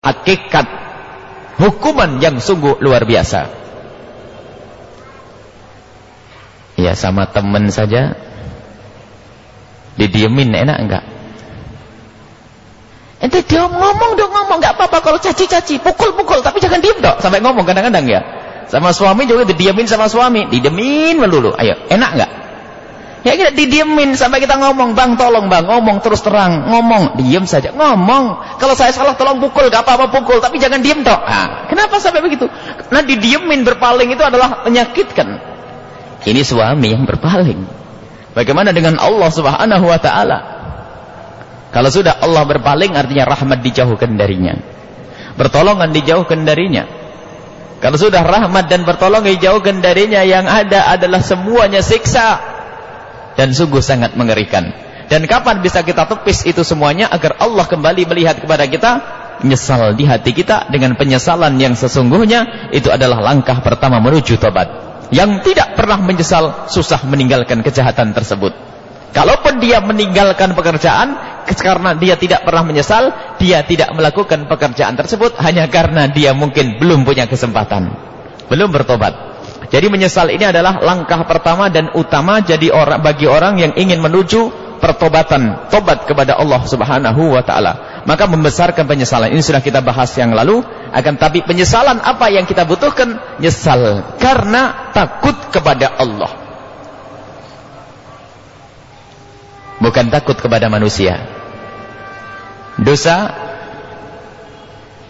hakikat hukuman yang sungguh luar biasa. Ya sama teman saja didiemin enak enggak? Ente dia ngomong dong ngomong enggak apa-apa kalau caci-caci, pukul-pukul tapi jangan diem dong sampai ngomong kadang-kadang ya. Sama suami juga didiemin sama suami, didiemin melulu. Ayo, enak enggak? Ya kita didiemin sampai kita ngomong, "Bang, tolong Bang, ngomong terus terang, ngomong." Diam saja, ngomong. Kalau saya salah tolong pukul, gak apa-apa pukul, tapi jangan diem toh. Nah, kenapa sampai begitu? Nah, didiemin berpaling itu adalah menyakitkan. Ini suami yang berpaling. Bagaimana dengan Allah Subhanahu wa taala? Kalau sudah Allah berpaling artinya rahmat dijauhkan darinya. Pertolongan dijauhkan darinya. Kalau sudah rahmat dan pertolongan dijauhkan darinya yang ada adalah semuanya siksa dan sungguh sangat mengerikan. Dan kapan bisa kita tepis itu semuanya agar Allah kembali melihat kepada kita menyesal di hati kita dengan penyesalan yang sesungguhnya itu adalah langkah pertama menuju tobat. Yang tidak pernah menyesal susah meninggalkan kejahatan tersebut. Kalaupun dia meninggalkan pekerjaan karena dia tidak pernah menyesal, dia tidak melakukan pekerjaan tersebut hanya karena dia mungkin belum punya kesempatan. Belum bertobat. Jadi menyesal ini adalah langkah pertama dan utama jadi orang bagi orang yang ingin menuju pertobatan, tobat kepada Allah Subhanahu wa taala. Maka membesarkan penyesalan. Ini sudah kita bahas yang lalu, akan tapi penyesalan apa yang kita butuhkan? Nyesal karena takut kepada Allah. Bukan takut kepada manusia. Dosa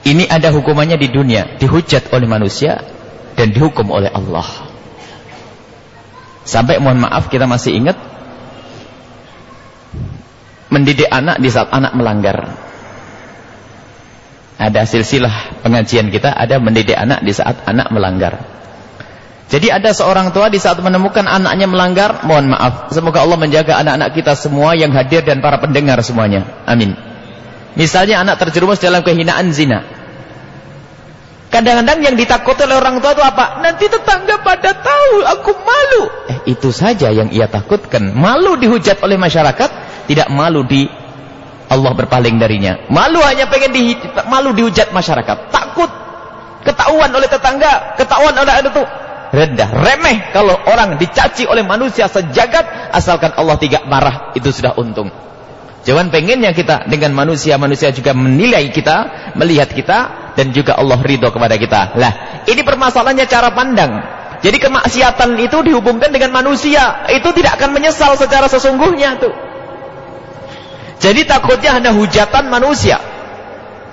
ini ada hukumannya di dunia, dihujat oleh manusia, dan dihukum oleh Allah. Sampai mohon maaf kita masih ingat mendidik anak di saat anak melanggar. Ada silsilah pengajian kita ada mendidik anak di saat anak melanggar. Jadi ada seorang tua di saat menemukan anaknya melanggar, mohon maaf. Semoga Allah menjaga anak-anak kita semua yang hadir dan para pendengar semuanya. Amin. Misalnya anak terjerumus dalam kehinaan zina. Kadang-kadang yang ditakuti oleh orang tua itu apa? Nanti tetangga pada tahu, aku malu. Eh, itu saja yang ia takutkan. Malu dihujat oleh masyarakat, tidak malu di Allah berpaling darinya. Malu hanya pengen di malu dihujat masyarakat. Takut ketahuan oleh tetangga, ketahuan oleh itu rendah, remeh kalau orang dicaci oleh manusia sejagat asalkan Allah tidak marah, itu sudah untung. Jangan pengennya kita dengan manusia-manusia juga menilai kita, melihat kita dan juga Allah ridho kepada kita. Lah, ini permasalahannya cara pandang. Jadi kemaksiatan itu dihubungkan dengan manusia, itu tidak akan menyesal secara sesungguhnya tuh. Jadi takutnya hanya hujatan manusia.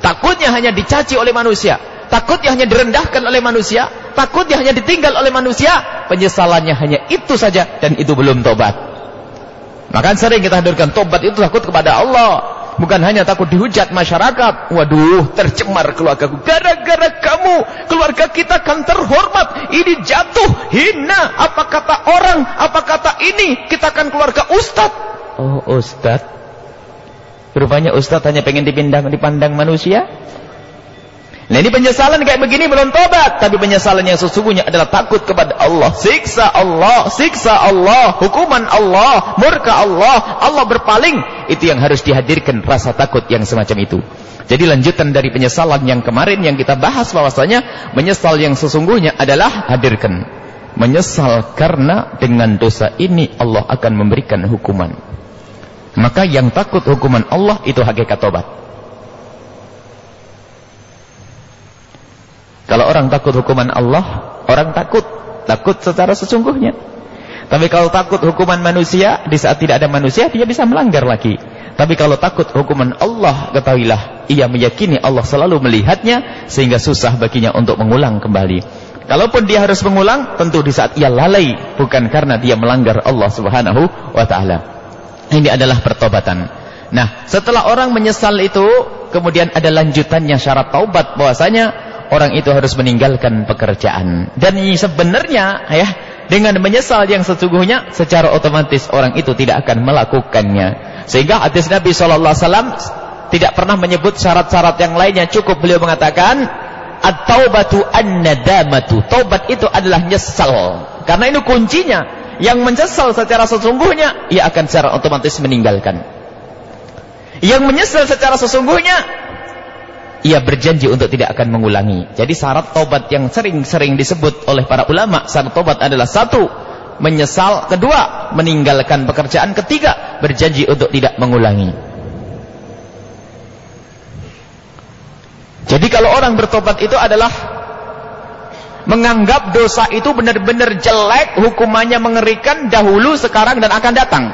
Takutnya hanya dicaci oleh manusia. Takutnya hanya direndahkan oleh manusia. Takutnya hanya ditinggal oleh manusia. Penyesalannya hanya itu saja dan itu belum tobat. Maka sering kita hadirkan tobat itu takut kepada Allah. Bukan hanya takut dihujat masyarakat. Waduh, tercemar keluargaku. Gara-gara kamu, keluarga kita kan terhormat. Ini jatuh, hina. Apa kata orang, apa kata ini. Kita kan keluarga ustad. Oh, ustad. Rupanya ustad hanya pengen dipandang manusia. Nah ini penyesalan kayak begini belum tobat. Tapi penyesalan yang sesungguhnya adalah takut kepada Allah. Siksa Allah, siksa Allah, hukuman Allah, murka Allah, Allah berpaling. Itu yang harus dihadirkan rasa takut yang semacam itu. Jadi lanjutan dari penyesalan yang kemarin yang kita bahas bahwasanya menyesal yang sesungguhnya adalah hadirkan. Menyesal karena dengan dosa ini Allah akan memberikan hukuman. Maka yang takut hukuman Allah itu hakikat tobat. Kalau orang takut hukuman Allah, orang takut, takut secara sesungguhnya. Tapi kalau takut hukuman manusia, di saat tidak ada manusia, dia bisa melanggar lagi. Tapi kalau takut hukuman Allah, ketahuilah, ia meyakini Allah selalu melihatnya, sehingga susah baginya untuk mengulang kembali. Kalaupun dia harus mengulang, tentu di saat ia lalai, bukan karena dia melanggar Allah subhanahu wa ta'ala. Ini adalah pertobatan. Nah, setelah orang menyesal itu, kemudian ada lanjutannya syarat taubat bahwasanya orang itu harus meninggalkan pekerjaan. Dan sebenarnya ya dengan menyesal yang sesungguhnya secara otomatis orang itu tidak akan melakukannya. Sehingga hadis Nabi sallallahu alaihi wasallam tidak pernah menyebut syarat-syarat yang lainnya cukup beliau mengatakan at-taubatu an-nadamatu. Taubat itu adalah nyesal. Karena ini kuncinya. Yang menyesal secara sesungguhnya ia akan secara otomatis meninggalkan. Yang menyesal secara sesungguhnya ia berjanji untuk tidak akan mengulangi. Jadi syarat tobat yang sering-sering disebut oleh para ulama, syarat tobat adalah satu, menyesal, kedua, meninggalkan pekerjaan, ketiga, berjanji untuk tidak mengulangi. Jadi kalau orang bertobat itu adalah menganggap dosa itu benar-benar jelek, hukumannya mengerikan dahulu, sekarang dan akan datang.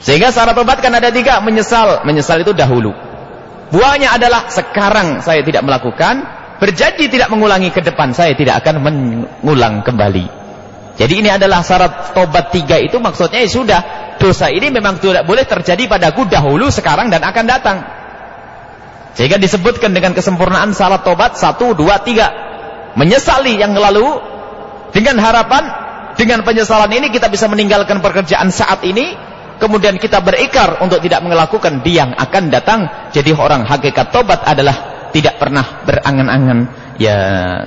Sehingga syarat tobat kan ada tiga, menyesal. Menyesal itu dahulu. Buahnya adalah sekarang saya tidak melakukan, berjanji tidak mengulangi ke depan, saya tidak akan mengulang kembali. Jadi ini adalah syarat tobat tiga itu maksudnya ya sudah, dosa ini memang tidak boleh terjadi padaku dahulu, sekarang dan akan datang. Sehingga disebutkan dengan kesempurnaan syarat tobat satu, dua, tiga. Menyesali yang lalu dengan harapan dengan penyesalan ini kita bisa meninggalkan pekerjaan saat ini kemudian kita berikrar untuk tidak melakukan di yang akan datang. Jadi orang hakikat tobat adalah tidak pernah berangan-angan. Ya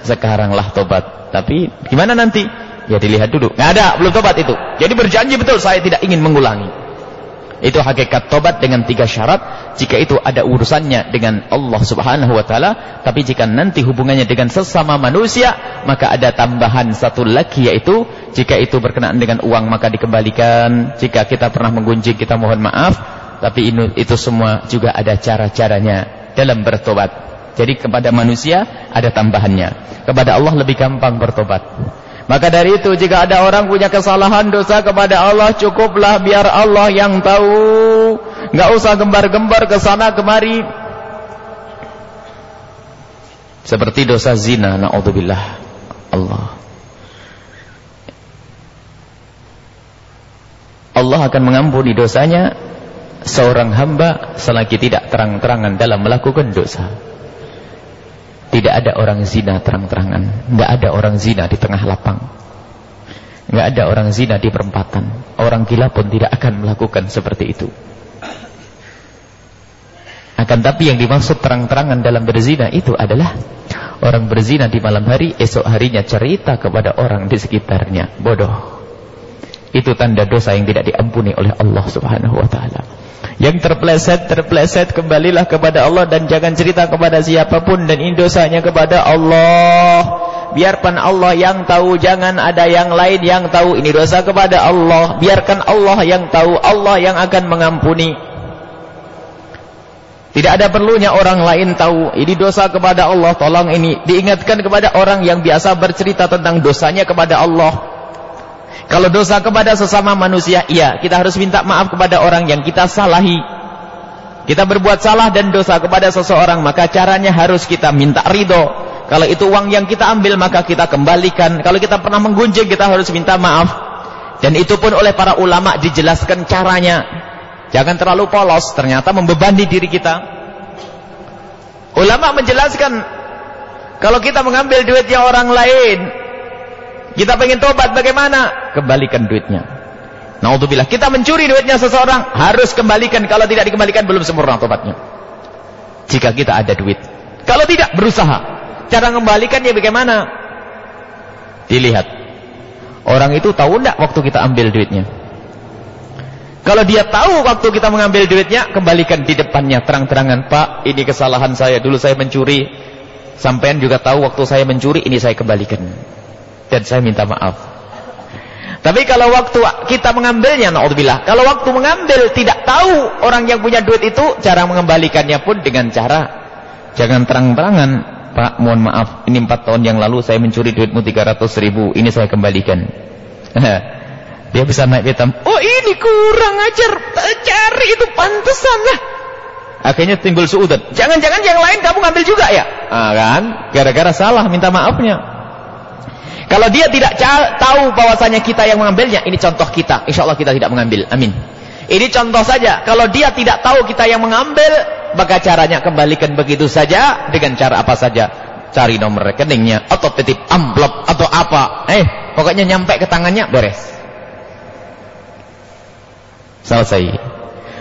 sekaranglah tobat. Tapi gimana nanti? Ya dilihat dulu. Nggak ada belum tobat itu. Jadi berjanji betul saya tidak ingin mengulangi itu hakikat tobat dengan tiga syarat. Jika itu ada urusannya dengan Allah subhanahu wa ta'ala tapi jika nanti hubungannya dengan sesama manusia maka ada tambahan satu lagi yaitu jika itu berkenaan dengan uang maka dikembalikan. Jika kita pernah menggunjing kita mohon maaf tapi itu semua juga ada cara-caranya dalam bertobat. Jadi kepada manusia ada tambahannya. Kepada Allah lebih gampang bertobat maka dari itu jika ada orang punya kesalahan dosa kepada Allah cukuplah biar Allah yang tahu. Enggak usah gembar-gembar ke sana kemari. Seperti dosa zina naudzubillah. Allah. Allah akan mengampuni dosanya seorang hamba selagi tidak terang-terangan dalam melakukan dosa. Tidak ada orang zina terang-terangan. Tidak ada orang zina di tengah lapang. Tidak ada orang zina di perempatan. Orang gila pun tidak akan melakukan seperti itu. Akan tapi yang dimaksud terang-terangan dalam berzina itu adalah orang berzina di malam hari, esok harinya cerita kepada orang di sekitarnya. Bodoh. Itu tanda dosa yang tidak diampuni oleh Allah Subhanahu wa taala. Yang terpleset, terpleset kembalilah kepada Allah dan jangan cerita kepada siapa pun dan indosanya kepada Allah. Biarkan Allah yang tahu, jangan ada yang lain yang tahu. Ini dosa kepada Allah. Biarkan Allah yang tahu, Allah yang akan mengampuni. Tidak ada perlunya orang lain tahu. Ini dosa kepada Allah. Tolong ini diingatkan kepada orang yang biasa bercerita tentang dosanya kepada Allah. Kalau dosa kepada sesama manusia, iya, kita harus minta maaf kepada orang yang kita salahi. Kita berbuat salah dan dosa kepada seseorang, maka caranya harus kita minta ridho. Kalau itu uang yang kita ambil, maka kita kembalikan. Kalau kita pernah menggunjing, kita harus minta maaf. Dan itu pun oleh para ulama dijelaskan caranya. Jangan terlalu polos, ternyata membebani diri kita. Ulama menjelaskan, kalau kita mengambil duitnya orang lain, kita pengen tobat bagaimana? Kembalikan duitnya. Naudzubillah. Kita mencuri duitnya seseorang, harus kembalikan. Kalau tidak dikembalikan belum sempurna tobatnya. Jika kita ada duit. Kalau tidak berusaha. Cara mengembalikannya bagaimana? Dilihat. Orang itu tahu tidak waktu kita ambil duitnya? Kalau dia tahu waktu kita mengambil duitnya, kembalikan di depannya terang-terangan, Pak, ini kesalahan saya. Dulu saya mencuri. Sampean juga tahu waktu saya mencuri, ini saya kembalikan dan saya minta maaf. Tapi kalau waktu kita mengambilnya, naudzubillah. Kalau waktu mengambil tidak tahu orang yang punya duit itu, cara mengembalikannya pun dengan cara jangan terang-terangan. Pak, mohon maaf, ini empat tahun yang lalu saya mencuri duitmu 300 ribu, ini saya kembalikan. Dia bisa naik hitam. Oh ini kurang ajar, cari itu pantesan lah. Akhirnya timbul suudan. Jangan-jangan yang lain kamu ngambil juga ya? Ah, kan? Gara-gara salah minta maafnya. Kalau dia tidak tahu bahwasanya kita yang mengambilnya, ini contoh kita. Insya Allah kita tidak mengambil. Amin. Ini contoh saja. Kalau dia tidak tahu kita yang mengambil, maka caranya kembalikan begitu saja dengan cara apa saja. Cari nomor rekeningnya atau titip amplop atau apa. Eh, pokoknya nyampe ke tangannya beres. Selesai.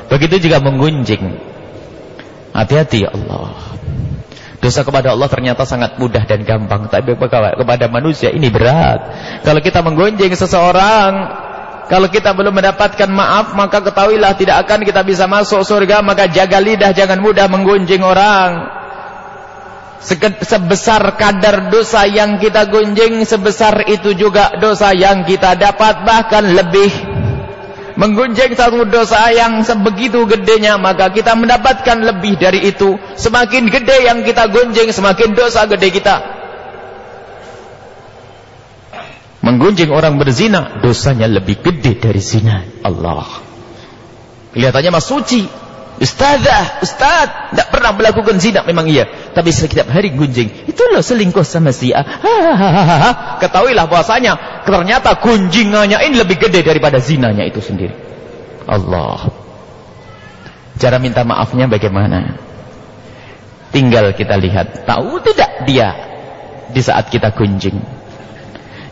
Begitu juga menggunjing. Hati-hati ya Allah. Dosa kepada Allah ternyata sangat mudah dan gampang. Tapi kepada manusia ini berat. Kalau kita menggonjeng seseorang, Kalau kita belum mendapatkan maaf, maka ketahuilah tidak akan kita bisa masuk surga, maka jaga lidah jangan mudah menggunjing orang. Sebesar kadar dosa yang kita gunjing, sebesar itu juga dosa yang kita dapat, bahkan lebih. Menggunjing satu dosa yang sebegitu gedenya, maka kita mendapatkan lebih dari itu. Semakin gede yang kita gunjing, semakin dosa gede kita. Menggunjing orang berzina, dosanya lebih gede dari zina. Allah. Kelihatannya mas suci. Ustazah, ustaz, tidak pernah melakukan zina memang iya. Tapi setiap hari gunjing. Itu loh selingkuh sama si A. Ketahuilah bahwasanya ternyata gunjingannya ini lebih gede daripada zinanya itu sendiri. Allah. Cara minta maafnya bagaimana? Tinggal kita lihat. Tahu tidak dia di saat kita gunjing?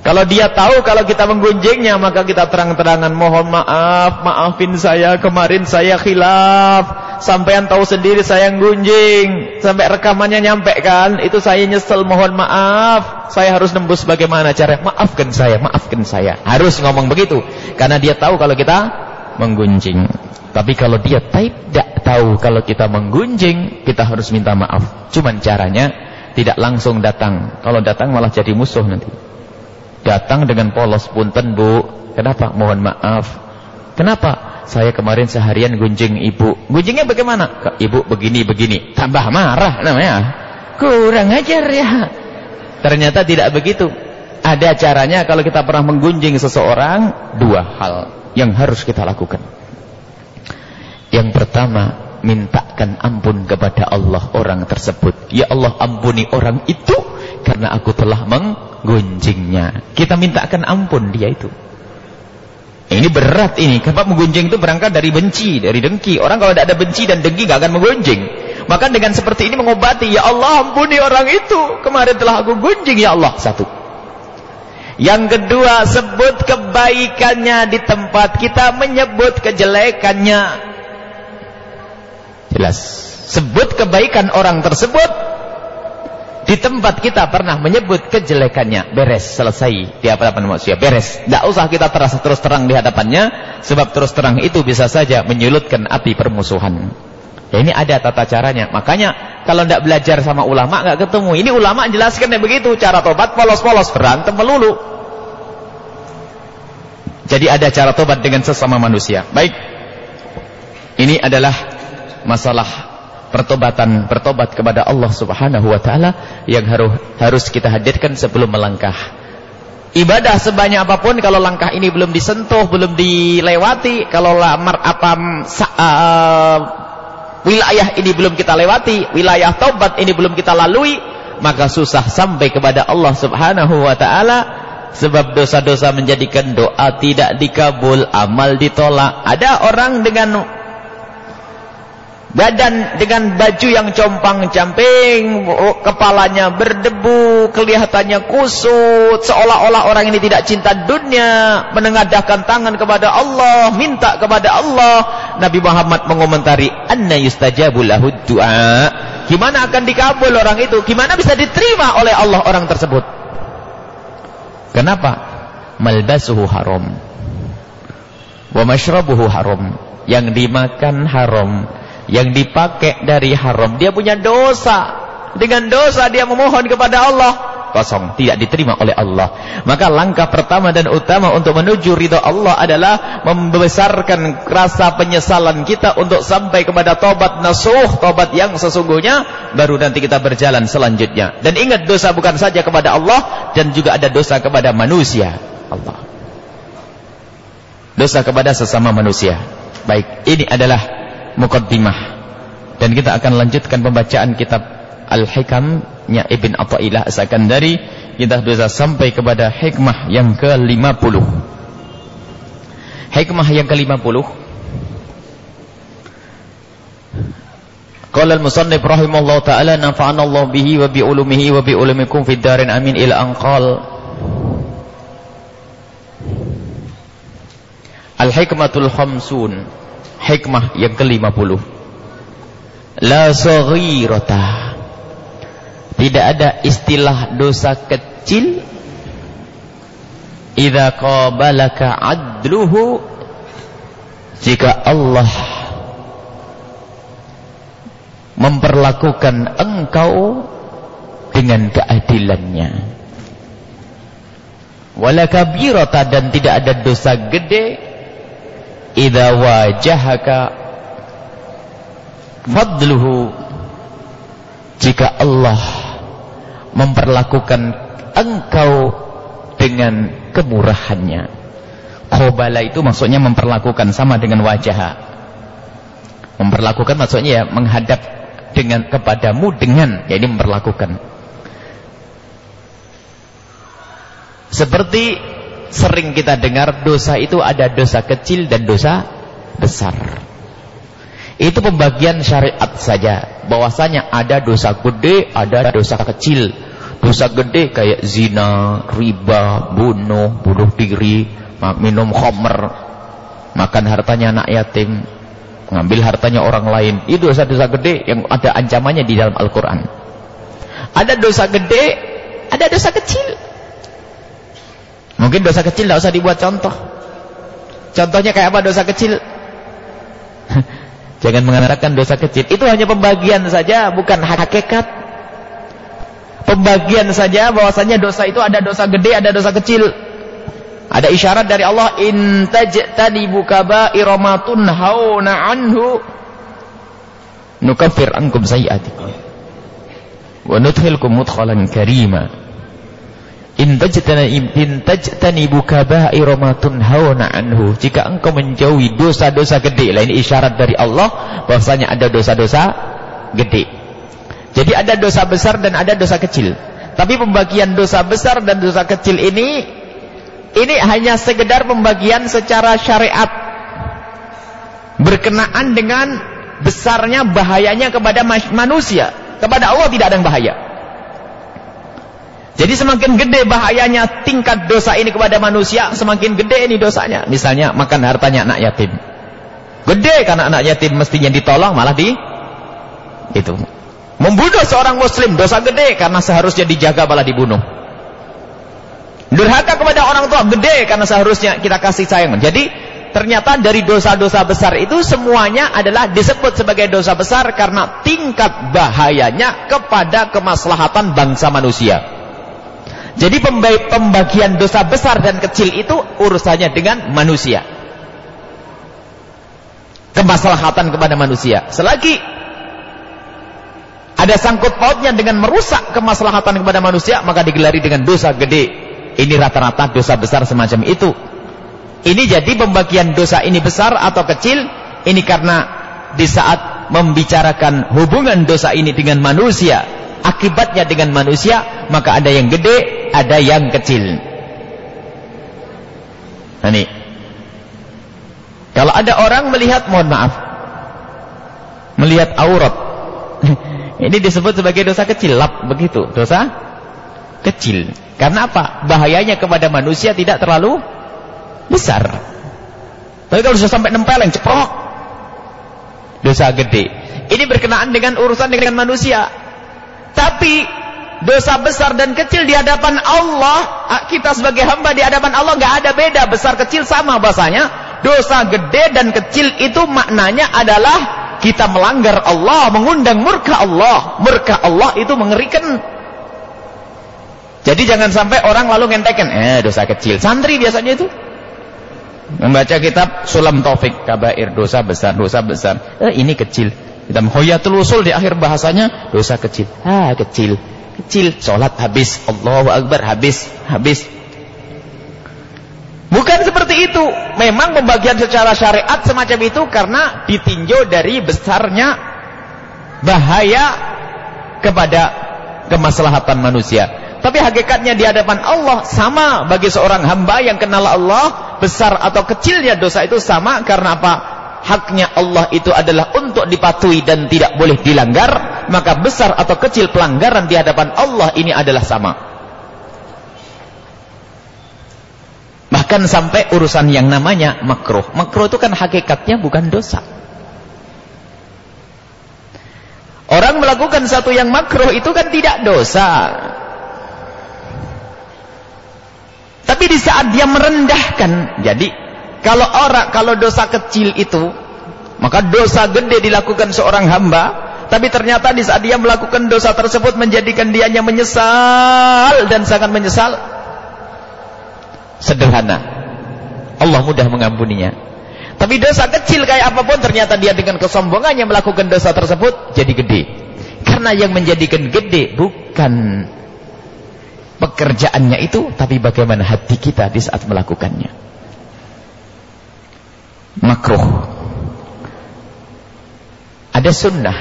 Kalau dia tahu kalau kita menggunjingnya maka kita terang-terangan mohon maaf, maafin saya kemarin saya khilaf. Sampai yang tahu sendiri saya gunjing. Sampai rekamannya nyampe kan, itu saya nyesel mohon maaf. Saya harus nembus bagaimana cara? Maafkan saya, maafkan saya. Harus ngomong begitu karena dia tahu kalau kita menggunjing. Tapi kalau dia tidak tahu kalau kita menggunjing, kita harus minta maaf. Cuman caranya tidak langsung datang. Kalau datang malah jadi musuh nanti. Datang dengan polos punten bu. Kenapa? Mohon maaf. Kenapa? Saya kemarin seharian gunjing ibu. Gunjingnya bagaimana? Ibu begini-begini Tambah marah namanya. Kurang ajar ya. Ternyata tidak begitu. Ada caranya kalau kita pernah menggunjing seseorang Dua hal yang harus kita lakukan. Yang pertama Mintakan ampun kepada Allah orang tersebut. Ya Allah ampuni orang itu Karena aku telah meng gunjingnya. Kita mintakan ampun dia itu. Ini berat ini. Sebab menggunjing itu berangkat dari benci, dari dengki. Orang kalau tidak ada benci dan dengki gak akan menggunjing. Maka dengan seperti ini mengobati. Ya Allah ampuni orang itu. Kemarin telah aku gunjing ya Allah. Satu. Yang kedua, sebut kebaikannya di tempat kita menyebut kejelekannya. Jelas. Sebut kebaikan orang tersebut di tempat kita pernah menyebut kejelekannya, beres, selesai di hadapan manusia, beres. Tidak usah kita terasa terus terang di hadapannya, sebab terus terang itu bisa saja menyulutkan api permusuhan. Ya, ini ada tata caranya. Makanya kalau tidak belajar sama ulama nggak ketemu. Ini ulama jelaskan begitu, cara tobat polos-polos, berantem melulu. Jadi ada cara tobat dengan sesama manusia. Baik. Ini adalah masalah pertobatan bertobat kepada Allah Subhanahu wa taala yang harus harus kita hadirkan sebelum melangkah. Ibadah sebanyak apa pun kalau langkah ini belum disentuh, belum dilewati, kalau lamar apa uh, wilayah ini belum kita lewati, wilayah tobat ini belum kita lalui, maka susah sampai kepada Allah Subhanahu wa taala sebab dosa-dosa menjadikan doa tidak dikabul, amal ditolak. Ada orang dengan badan dengan baju yang compang-camping, kepalanya berdebu, kelihatannya kusut, seolah-olah orang ini tidak cinta dunia, menengadahkan tangan kepada Allah, minta kepada Allah. Nabi Muhammad mengomentari, "Anna yustajabu lahu du'a." Gimana akan dikabul orang itu? Gimana bisa diterima oleh Allah orang tersebut? Kenapa? Malbasuhu haram. Wa mashrabuhu haram. Yang dimakan haram yang dipakai dari haram dia punya dosa. Dengan dosa dia memohon kepada Allah. Kosong tidak diterima oleh Allah. Maka langkah pertama dan utama untuk menuju ridha Allah adalah membesarkan rasa penyesalan kita untuk sampai kepada tobat nasuh tobat yang sesungguhnya baru nanti kita berjalan selanjutnya. Dan ingat dosa bukan saja kepada Allah dan juga ada dosa kepada manusia. Allah. Dosa kepada sesama manusia. Baik ini adalah mukaddimah dan kita akan lanjutkan pembacaan kitab Al-Hikam-nya Ibn Atta'illah As-Sakandari. Kita bisa sampai kepada hikmah yang ke-50 hikmah yang ke-50 Qala al-musannif rahimallahu taala nafa'ana Allah bihi wa bi ulumihi wa bi ulumikum fid darin amin ila anqal. Al-hikmatul khamsun hikmah yang ke-50 la saghirata. Tidak ada istilah dosa kecil. Idza qabalaka adluhu jika Allah memperlakukan engkau dengan keadilannya. Wala kabirata dan tidak ada dosa gede idza wajahaka fadluhu jika Allah memperlakukan engkau dengan kemurahannya Khobala itu maksudnya memperlakukan sama dengan wajah. Memperlakukan maksudnya ya menghadap dengan kepadamu dengan, jadi memperlakukan. Seperti sering kita dengar dosa itu ada dosa kecil dan dosa besar. Itu pembagian syariat saja. Bahwasanya ada dosa gede, ada dosa kecil. Dosa gede kayak zina, riba, bunuh, bunuh diri, minum khamr, makan hartanya anak yatim, mengambil hartanya orang lain. Itu dosa-dosa gede yang ada ancamannya di dalam Al-Qur'an. Ada dosa gede, ada dosa kecil. Mungkin dosa kecil tidak usah dibuat contoh. Contohnya kayak apa dosa kecil? Jangan mengatakan dosa kecil. Itu hanya pembagian saja, bukan hakikat. Pembagian saja bahwasanya dosa itu ada dosa gede, ada dosa kecil. Ada isyarat dari Allah in tajtanibu kaba'ira ma tunhauna anhu nukaffir ankum sayi'atikum wa nudkhilkum mudkhalan karima. In tajtanibu kaba'ira ma tunhauna anhu jika engkau menjauhi dosa-dosa gede. Lah ini isyarat dari Allah bahwasanya ada dosa-dosa gede. Jadi ada dosa besar dan ada dosa kecil. Tapi pembagian dosa besar dan dosa kecil ini ini hanya sekedar pembagian secara syariat berkenaan dengan besarnya bahayanya kepada manusia kepada Allah tidak ada yang bahaya jadi semakin gede bahayanya tingkat dosa ini kepada manusia semakin gede ini dosanya misalnya makan hartanya anak yatim gede karena anak yatim mestinya ditolong malah di itu membunuh seorang muslim dosa gede karena seharusnya dijaga malah dibunuh Durhaka kepada orang tua gede karena seharusnya kita kasih sayang. Jadi ternyata dari dosa-dosa besar itu semuanya adalah disebut sebagai dosa besar karena tingkat bahayanya kepada kemaslahatan bangsa manusia. Jadi pembagian dosa besar dan kecil itu urusannya dengan manusia. Kemaslahatan kepada manusia. Selagi ada sangkut pautnya dengan merusak kemaslahatan kepada manusia, maka digelari dengan dosa gede ini rata-rata dosa besar semacam itu. Ini jadi pembagian dosa ini besar atau kecil. Ini karena di saat membicarakan hubungan dosa ini dengan manusia. Akibatnya dengan manusia. Maka ada yang gede, ada yang kecil. Nah, ini. Kalau ada orang melihat, mohon maaf. Melihat aurat. ini disebut sebagai dosa kecil. Lap begitu. Dosa kecil. Karena apa? Bahayanya kepada manusia tidak terlalu besar. Tapi kalau sudah sampai nempel yang ceprok, dosa gede. Ini berkenaan dengan urusan dengan manusia. Tapi dosa besar dan kecil di hadapan Allah, kita sebagai hamba di hadapan Allah nggak ada beda, besar kecil sama bahasanya. Dosa gede dan kecil itu maknanya adalah kita melanggar Allah, mengundang murka Allah. Murka Allah itu mengerikan jadi jangan sampai orang lalu ngentekin, eh dosa kecil. Santri biasanya itu membaca kitab Sulam Taufik, kabair dosa besar, dosa besar. Eh ini kecil. Kita hoyatul usul di akhir bahasanya dosa kecil. Ah kecil, kecil. Salat habis, Allahu Akbar habis, habis. Bukan seperti itu. Memang pembagian secara syariat semacam itu karena ditinjau dari besarnya bahaya kepada kemaslahatan manusia. Tapi hakikatnya di hadapan Allah sama bagi seorang hamba yang kenal Allah, besar atau kecilnya dosa itu sama karena apa? Haknya Allah itu adalah untuk dipatuhi dan tidak boleh dilanggar, maka besar atau kecil pelanggaran di hadapan Allah ini adalah sama. Bahkan sampai urusan yang namanya makruh. Makruh itu kan hakikatnya bukan dosa. Orang melakukan satu yang makruh itu kan tidak dosa. Tapi di saat dia merendahkan, jadi kalau orang kalau dosa kecil itu, maka dosa gede dilakukan seorang hamba, tapi ternyata di saat dia melakukan dosa tersebut menjadikan dianya menyesal dan sangat menyesal. Sederhana. Allah mudah mengampuninya. Tapi dosa kecil kayak apa pun ternyata dia dengan kesombongannya melakukan dosa tersebut jadi gede. Karena yang menjadikan gede bukan pekerjaannya itu, tapi bagaimana hati kita di saat melakukannya. Makruh. Ada sunnah.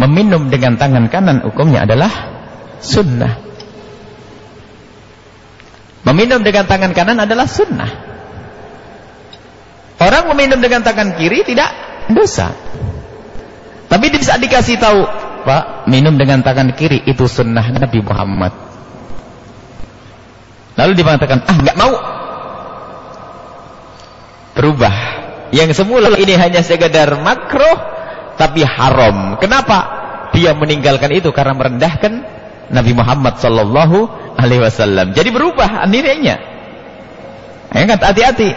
Meminum dengan tangan kanan hukumnya adalah sunnah. Meminum dengan tangan kanan adalah sunnah. Orang meminum dengan tangan kiri tidak dosa. Tapi di saat dikasih tahu Pak, minum dengan tangan kiri itu sunnah Nabi Muhammad. Lalu dia mengatakan, ah nggak mau. Berubah. Yang semula ini hanya sekedar makruh, tapi haram. Kenapa? Dia meninggalkan itu karena merendahkan Nabi Muhammad Sallallahu Alaihi Wasallam. Jadi berubah nilainya. Ingat hati-hati.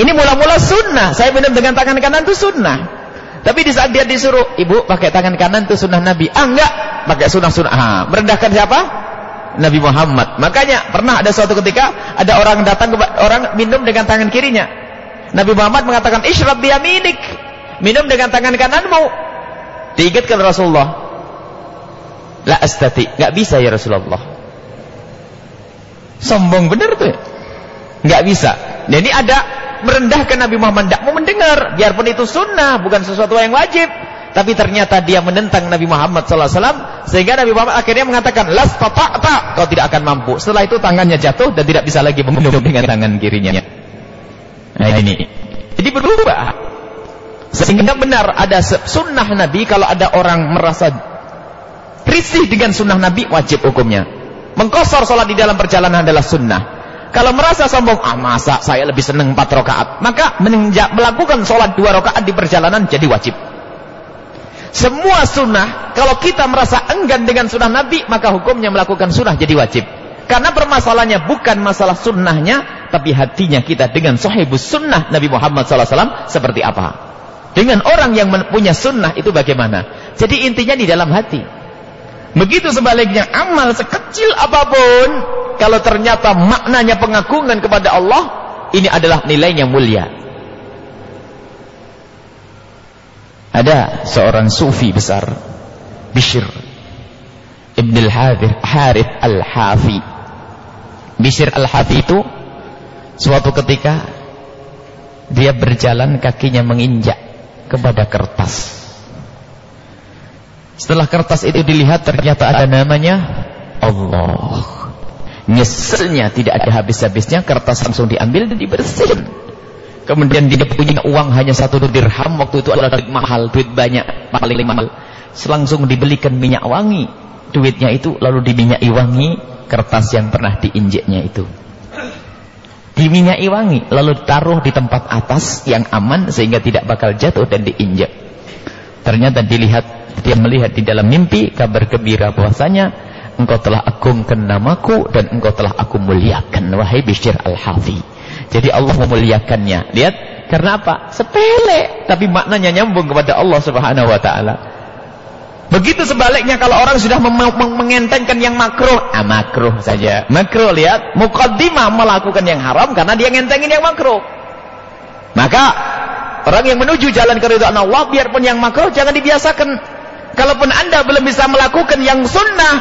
Ini mula-mula sunnah. Saya minum dengan tangan kanan itu sunnah. Tapi di saat dia disuruh, ibu pakai tangan kanan itu sunnah Nabi. Ah enggak, pakai sunnah-sunnah. Ah, merendahkan siapa? Nabi Muhammad. Makanya pernah ada suatu ketika ada orang datang ke orang minum dengan tangan kirinya. Nabi Muhammad mengatakan, "Isyrab biyaminik." Minum dengan tangan kananmu. Diingatkan Rasulullah. La astati, enggak bisa ya Rasulullah. Sombong benar tuh. Enggak bisa. Jadi ada merendahkan Nabi Muhammad tidak mau mendengar biarpun itu sunnah bukan sesuatu yang wajib tapi ternyata dia menentang Nabi Muhammad SAW sehingga Nabi Muhammad akhirnya mengatakan las tata'ta kau tidak akan mampu setelah itu tangannya jatuh dan tidak bisa lagi meminum dengan tangan kirinya nah ini. Jadi berubah. Sehingga benar ada sunnah Nabi kalau ada orang merasa risih dengan sunnah Nabi wajib hukumnya. Mengkosor sholat di dalam perjalanan adalah sunnah. Kalau merasa sombong, ah masa saya lebih senang empat rakaat, maka melakukan sholat dua rakaat di perjalanan jadi wajib. Semua sunnah, kalau kita merasa enggan dengan sunnah Nabi, maka hukumnya melakukan sunnah jadi wajib. Karena permasalahannya bukan masalah sunnahnya, tapi hatinya kita dengan sahibus sunnah Nabi Muhammad SAW seperti apa. Dengan orang yang punya sunnah itu bagaimana. Jadi intinya di dalam hati. Begitu sebaliknya amal sekecil apa pun kalau ternyata maknanya pengagungan kepada Allah ini adalah nilainya mulia. Ada seorang sufi besar Bishr Ibn al-Harith al-Hafi Bishr al-Hafi itu suatu ketika dia berjalan kakinya menginjak kepada kertas setelah kertas itu dilihat ternyata ada namanya Allah. Nyeselnya tidak ada habis-habisnya kertas langsung diambil dan dibersihin. Kemudian dia punya uang hanya satu dirham waktu itu adalah duit mahal, duit banyak, paling mahal. Langsung dibelikan minyak wangi. Duitnya itu lalu diminyaki wangi kertas yang pernah diinjeknya itu. Diminyaki wangi lalu taruh di tempat atas yang aman sehingga tidak bakal jatuh dan diinjek. Ternyata dilihat dia melihat di dalam mimpi kabar gembira bahwasanya engkau telah agungkan namaku dan engkau telah aku muliakan wahai Bishr al-Hafi. Jadi Allah memuliakannya. Lihat, karena apa? Sepele, tapi maknanya nyambung kepada Allah Subhanahu wa taala. Begitu sebaliknya kalau orang sudah mengentengkan yang makruh, ah makruh saja. Makruh lihat, mukaddimah melakukan yang haram karena dia ngentengin yang makruh. Maka orang yang menuju jalan keridhaan Allah biarpun yang makruh jangan dibiasakan Kalaupun anda belum bisa melakukan yang sunnah,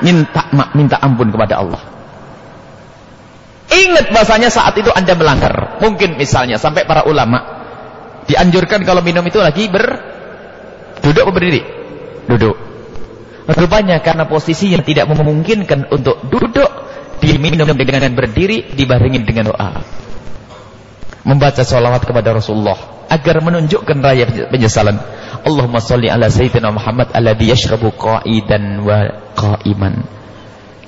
minta minta ampun kepada Allah. Ingat bahasanya saat itu anda melanggar. Mungkin misalnya sampai para ulama dianjurkan kalau minum itu lagi ber duduk berdiri? Duduk. Rupanya karena posisi yang tidak memungkinkan untuk duduk, diminum dengan berdiri dibarengi dengan doa. Membaca salawat kepada Rasulullah agar menunjukkan raya penyesalan. Allahumma salli ala sayyidina Muhammad alladhi yashrabu qa'idan wa qa'iman.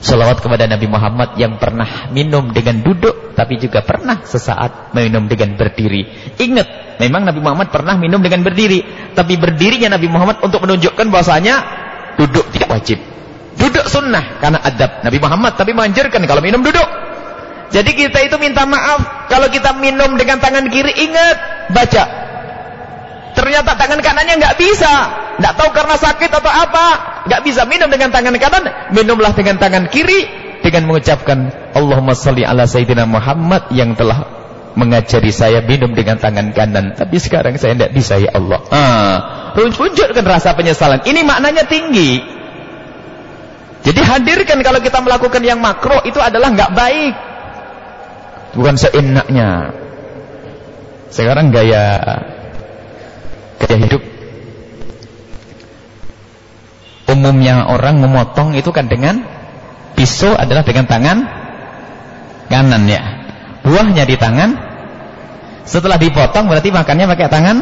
Salawat kepada Nabi Muhammad yang pernah minum dengan duduk tapi juga pernah sesaat minum dengan berdiri. Ingat, memang Nabi Muhammad pernah minum dengan berdiri, tapi berdirinya Nabi Muhammad untuk menunjukkan bahwasanya duduk tidak wajib. Duduk sunnah karena adab. Nabi Muhammad tapi menganjurkan kalau minum duduk. Jadi kita itu minta maaf kalau kita minum dengan tangan kiri ingat baca. Ternyata tangan kanannya nggak bisa, nggak tahu karena sakit atau apa, nggak bisa minum dengan tangan kanan, minumlah dengan tangan kiri dengan mengucapkan Allahumma salli ala Sayyidina Muhammad yang telah mengajari saya minum dengan tangan kanan. Tapi sekarang saya tidak bisa ya Allah. Ah, tunjukkan rasa penyesalan. Ini maknanya tinggi. Jadi hadirkan kalau kita melakukan yang makro itu adalah nggak baik bukan seenaknya sekarang gaya gaya hidup umumnya orang memotong itu kan dengan pisau adalah dengan tangan kanan ya. Buahnya di tangan. Setelah dipotong berarti makannya pakai tangan.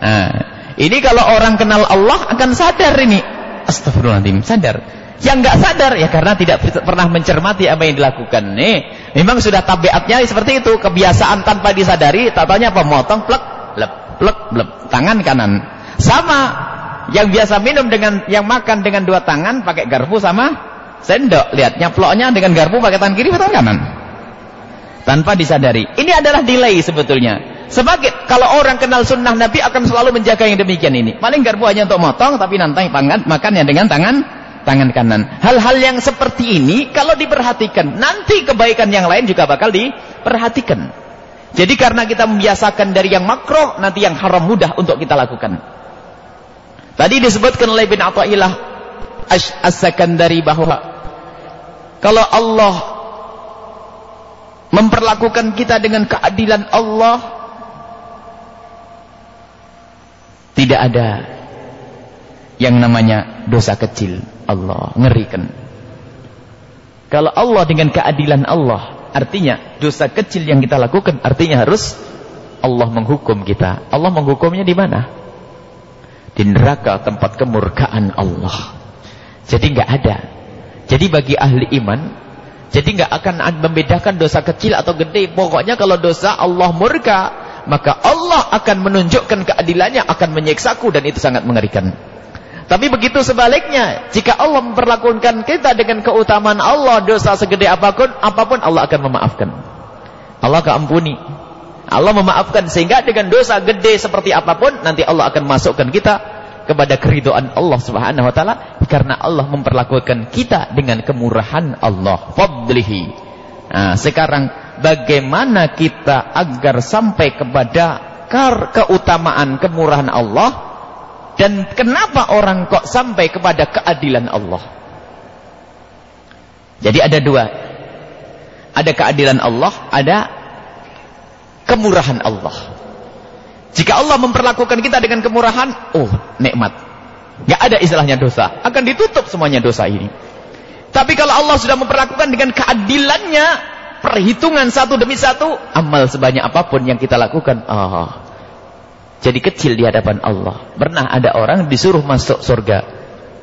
Nah, ini kalau orang kenal Allah akan sadar ini. Astagfirullahaladzim sadar. Yang nggak sadar ya karena tidak pernah mencermati apa yang dilakukan. Nih, memang sudah tabiatnya seperti itu, kebiasaan tanpa disadari, tatanya pemotong plek, plek, plek, tangan kanan. Sama yang biasa minum dengan yang makan dengan dua tangan pakai garpu sama sendok. Lihat nyaploknya dengan garpu pakai tangan kiri atau tangan kanan. Tanpa disadari. Ini adalah delay sebetulnya. Sebagai kalau orang kenal sunnah Nabi akan selalu menjaga yang demikian ini. Paling garpu hanya untuk motong tapi nanti pangan makannya dengan tangan tangan kanan. Hal-hal yang seperti ini kalau diperhatikan, nanti kebaikan yang lain juga bakal diperhatikan. Jadi karena kita membiasakan dari yang makro, nanti yang haram mudah untuk kita lakukan. Tadi disebutkan oleh bin Atta'illah As-Sakandari bahwa kalau Allah memperlakukan kita dengan keadilan Allah tidak ada yang namanya dosa kecil. Allah ngerikan. Kalau Allah dengan keadilan Allah, artinya dosa kecil yang kita lakukan artinya harus Allah menghukum kita. Allah menghukumnya di mana? Di neraka tempat kemurkaan Allah. Jadi nggak ada. Jadi bagi ahli iman, jadi nggak akan membedakan dosa kecil atau gede. Pokoknya kalau dosa Allah murka, maka Allah akan menunjukkan keadilannya, akan menyiksaku dan itu sangat mengerikan. Tapi begitu sebaliknya, jika Allah memperlakukan kita dengan keutamaan Allah, dosa segede apa pun, apa pun Allah akan memaafkan. Allah akan ampuni. Allah memaafkan sehingga dengan dosa gede seperti apa pun nanti Allah akan masukkan kita kepada keridoan Allah Subhanahu wa taala karena Allah memperlakukan kita dengan kemurahan Allah, fadlihi. Nah, sekarang bagaimana kita agar sampai kepada keutamaan kemurahan Allah dan kenapa orang kok sampai kepada keadilan Allah? Jadi ada dua. Ada keadilan Allah, ada kemurahan Allah. Jika Allah memperlakukan kita dengan kemurahan, oh nikmat. Gak ada istilahnya dosa. Akan ditutup semuanya dosa ini. Tapi kalau Allah sudah memperlakukan dengan keadilannya, perhitungan satu demi satu, amal sebanyak apa pun yang kita lakukan, oh, jadi kecil di hadapan Allah. Pernah ada orang disuruh masuk surga.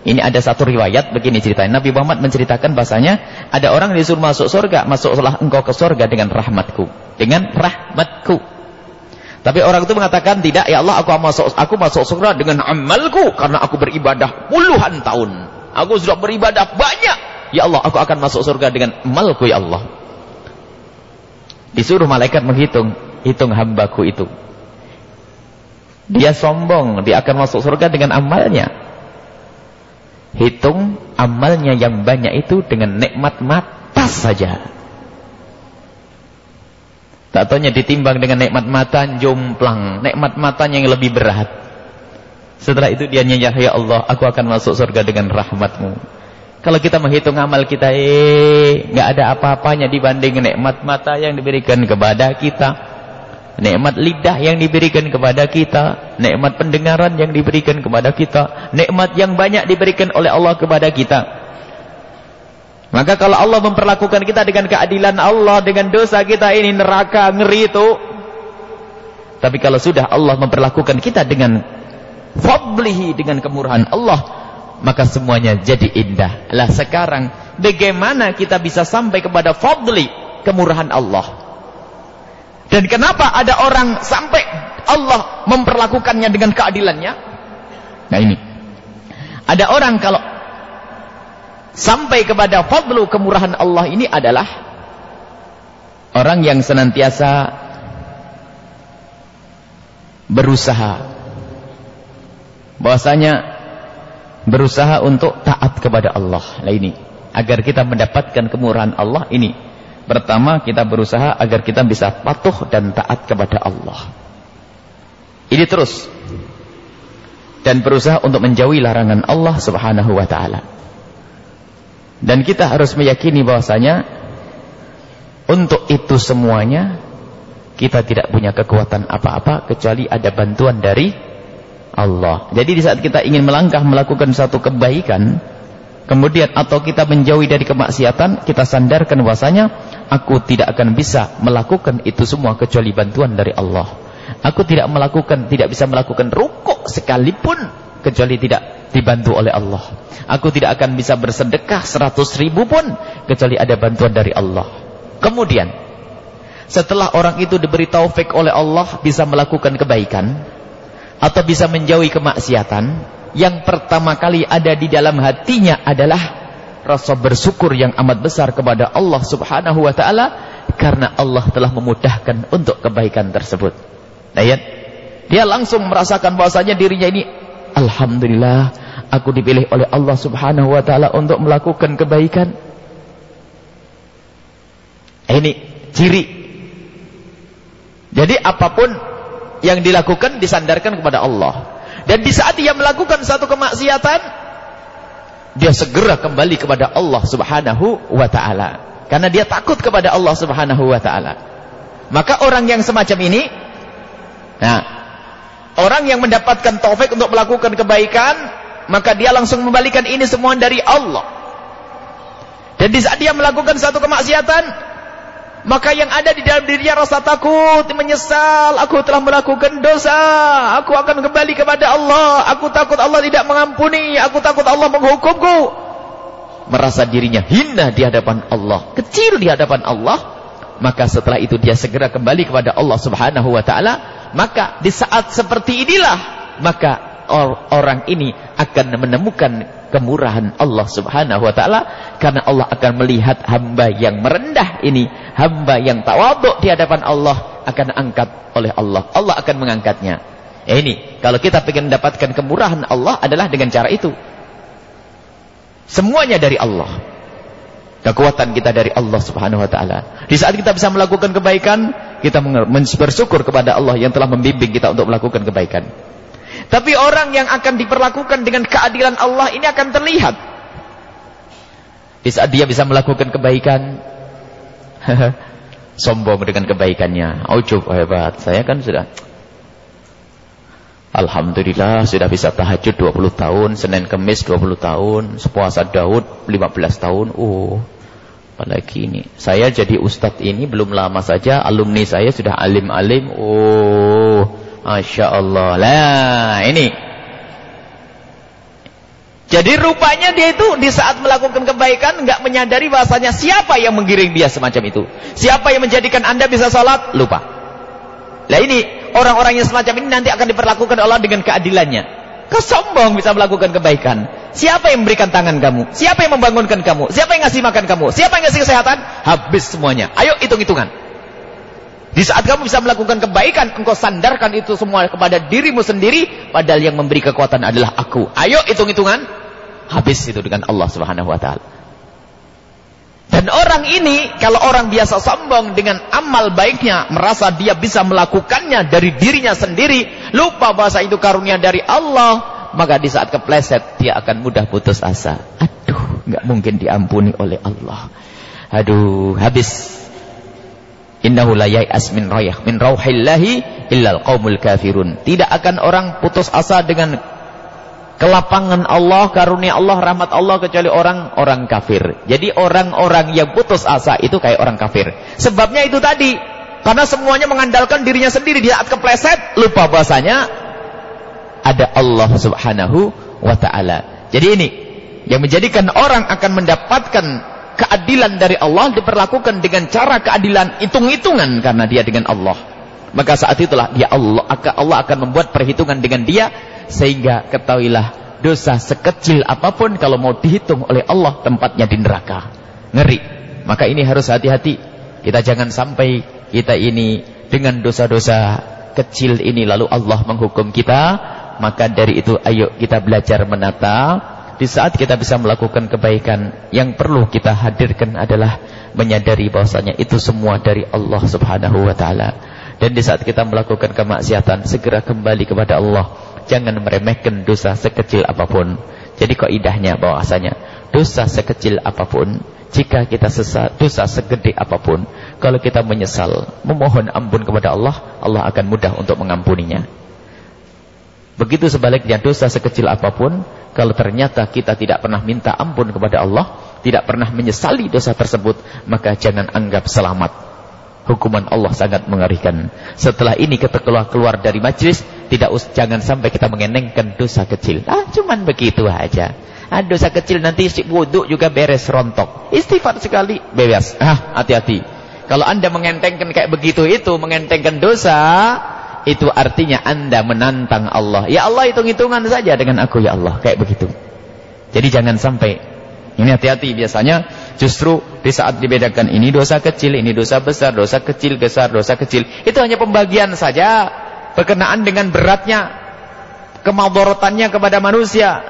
Ini ada satu riwayat begini ceritanya. Nabi Muhammad menceritakan bahasanya ada orang disuruh masuk surga, masuklah engkau ke surga dengan rahmatku, dengan rahmatku. Tapi orang itu mengatakan tidak, ya Allah aku masuk aku masuk surga dengan amalku karena aku beribadah puluhan tahun. Aku sudah beribadah banyak. Ya Allah, aku akan masuk surga dengan amalku ya Allah. Disuruh malaikat menghitung, hitung hambaku itu. Dia sombong, dia akan masuk surga dengan amalnya. Hitung amalnya yang banyak itu dengan nikmat mata saja. Tak tanya ditimbang dengan nikmat mata jomplang, nikmat matanya yang lebih berat. Setelah itu dia nyanyi, ya Allah, aku akan masuk surga dengan rahmatmu. Kalau kita menghitung amal kita, eh, nggak ada apa-apanya dibanding nikmat mata yang diberikan kepada kita nikmat lidah yang diberikan kepada kita, nikmat pendengaran yang diberikan kepada kita, nikmat yang banyak diberikan oleh Allah kepada kita. Maka kalau Allah memperlakukan kita dengan keadilan Allah, dengan dosa kita ini neraka, ngeri itu. Tapi kalau sudah Allah memperlakukan kita dengan fadlihi, dengan kemurahan Allah, maka semuanya jadi indah. Lah sekarang, bagaimana kita bisa sampai kepada fadli, kemurahan Allah? Dan kenapa ada orang sampai Allah memperlakukannya dengan keadilannya? Nah ini. Ada orang kalau sampai kepada fadlu kemurahan Allah ini adalah orang yang senantiasa berusaha bahwasanya berusaha untuk taat kepada Allah. Nah ini agar kita mendapatkan kemurahan Allah ini. Pertama kita berusaha agar kita bisa patuh dan taat kepada Allah. Ini terus dan berusaha untuk menjauhi larangan Allah Subhanahu wa taala. Dan kita harus meyakini bahwasanya untuk itu semuanya kita tidak punya kekuatan apa-apa kecuali ada bantuan dari Allah. Jadi di saat kita ingin melangkah melakukan satu kebaikan, kemudian atau kita menjauhi dari kemaksiatan, kita sandarkan bahwasanya aku tidak akan bisa melakukan itu semua kecuali bantuan dari Allah. Aku tidak melakukan, tidak bisa melakukan rukuk sekalipun kecuali tidak dibantu oleh Allah. Aku tidak akan bisa bersedekah seratus ribu pun kecuali ada bantuan dari Allah. Kemudian, setelah orang itu diberi taufik oleh Allah bisa melakukan kebaikan atau bisa menjauhi kemaksiatan, yang pertama kali ada di dalam hatinya adalah rasa bersyukur yang amat besar kepada Allah Subhanahu wa taala karena Allah telah memudahkan untuk kebaikan tersebut. Ayat dia langsung merasakan bahwasanya dirinya ini alhamdulillah aku dipilih oleh Allah Subhanahu wa taala untuk melakukan kebaikan. Ini ciri. Jadi apa pun yang dilakukan disandarkan kepada Allah. Dan di saat dia melakukan satu kemaksiatan, dia segera kembali kepada Allah Subhanahu wa taala. Karena dia takut kepada Allah Subhanahu wa taala. Maka orang yang semacam ini nah, orang yang mendapatkan taufik untuk melakukan kebaikan, maka dia langsung membalikan ini semua dari Allah. Dan di saat dia melakukan satu kemaksiatan, maka yang ada di dalam dirinya rasa takut, menyesal, aku telah melakukan dosa, aku akan kembali kepada Allah, aku takut Allah tidak mengampuni, aku takut Allah menghukumku. Merasa dirinya hina di hadapan Allah, kecil di hadapan Allah, maka setelah itu dia segera kembali kepada Allah Subhanahu wa taala, maka di saat seperti inilah maka orang ini akan menemukan kemurahan Allah Subhanahu wa taala. Karena Allah akan melihat hamba yang merendah ini, hamba yang tawaduk di hadapan Allah akan angkat oleh Allah. Allah akan mengangkatnya. Eh, ini kalau kita ingin mendapatkan kemurahan Allah adalah dengan cara itu. Semuanya dari Allah. Kekuatan kita dari Allah Subhanahu wa taala. Di saat kita bisa melakukan kebaikan, kita bersyukur kepada Allah yang telah membimbing kita untuk melakukan kebaikan. Tapi orang yang akan diperlakukan dengan keadilan Allah ini akan terlihat. Di saat dia bisa melakukan kebaikan, sombong dengan kebaikannya. Ujub, hebat. Saya kan sudah Alhamdulillah sudah bisa tahajud 20 tahun, Senin Kemis 20 tahun, sepuasa Daud 15 tahun. Oh, apalagi ini. Saya jadi ustadz ini belum lama saja, alumni saya sudah alim-alim. Oh, Masya Allah. Lah, ini. Jadi rupanya dia itu di saat melakukan kebaikan nggak menyadari bahasanya siapa yang menggiring dia semacam itu. Siapa yang menjadikan anda bisa sholat? Lupa. Lah ini orang-orang yang semacam ini nanti akan diperlakukan Allah dengan keadilannya. Kau sombong bisa melakukan kebaikan. Siapa yang memberikan tangan kamu? Siapa yang membangunkan kamu? Siapa yang ngasih makan kamu? Siapa yang ngasih kesehatan? Habis semuanya. Ayo hitung-hitungan. Di saat kamu bisa melakukan kebaikan, engkau sandarkan itu semua kepada dirimu sendiri, padahal yang memberi kekuatan adalah aku. Ayo hitung-hitungan, habis itu dengan Allah Subhanahu wa taala. Dan orang ini, kalau orang biasa sombong dengan amal baiknya, merasa dia bisa melakukannya dari dirinya sendiri, lupa bahasa itu karunia dari Allah, maka di saat kepleset, dia akan mudah putus asa. Aduh, nggak mungkin diampuni oleh Allah. Aduh, habis Innahu la yai'as min rayah min rauhillahi illal qaumul kafirun. Tidak akan orang putus asa dengan kelapangan Allah, karunia Allah, rahmat Allah kecuali orang-orang kafir. Jadi orang-orang yang putus asa itu kayak orang kafir. Sebabnya itu tadi. Karena semuanya mengandalkan dirinya sendiri. Di saat kepleset, lupa bahasanya ada Allah subhanahu wa ta'ala. Jadi ini, yang menjadikan orang akan mendapatkan keadilan dari Allah diperlakukan dengan cara keadilan hitung-hitungan karena dia dengan Allah. Maka saat itulah dia Allah Allah akan membuat perhitungan dengan dia sehingga ketahuilah dosa sekecil apa pun kalau mau dihitung oleh Allah tempatnya di neraka. Ngeri. Maka ini harus hati-hati. Kita jangan sampai kita ini dengan dosa-dosa kecil ini lalu Allah menghukum kita. Maka dari itu ayo kita belajar menata. Di saat kita bisa melakukan kebaikan, yang perlu kita hadirkan adalah menyadari bahwasanya itu semua dari Allah Subhanahu wa taala. Dan di saat kita melakukan kemaksiatan, segera kembali kepada Allah Jangan meremehkan dosa sekecil apa pun. Jadi kaidahnya bahwasanya dosa sekecil apa pun, jika kita sesat, dosa segede apa pun, kalau kita menyesal, memohon ampun kepada Allah, Allah akan mudah untuk mengampuninya. Begitu sebaliknya dosa sekecil apa pun, kalau ternyata kita tidak pernah minta ampun kepada Allah, tidak pernah menyesali dosa tersebut, maka jangan anggap selamat hukuman Allah sangat mengerikan. Setelah ini kita keluar keluar dari majlis, tidak jangan sampai kita mengenengkan dosa kecil. Ah, cuman begitu aja. Ah, dosa kecil nanti wudhu juga beres rontok. Istighfar sekali, bebas. Ah, hati-hati. Kalau anda mengentengkan kayak begitu itu, mengentengkan dosa, itu artinya anda menantang Allah. Ya Allah hitung-hitungan saja dengan aku ya Allah, kayak begitu. Jadi jangan sampai ini hati-hati biasanya justru di saat dibedakan ini dosa kecil, ini dosa besar, dosa kecil, besar, dosa kecil. Itu hanya pembagian saja berkenaan dengan beratnya kemadorotannya kepada manusia,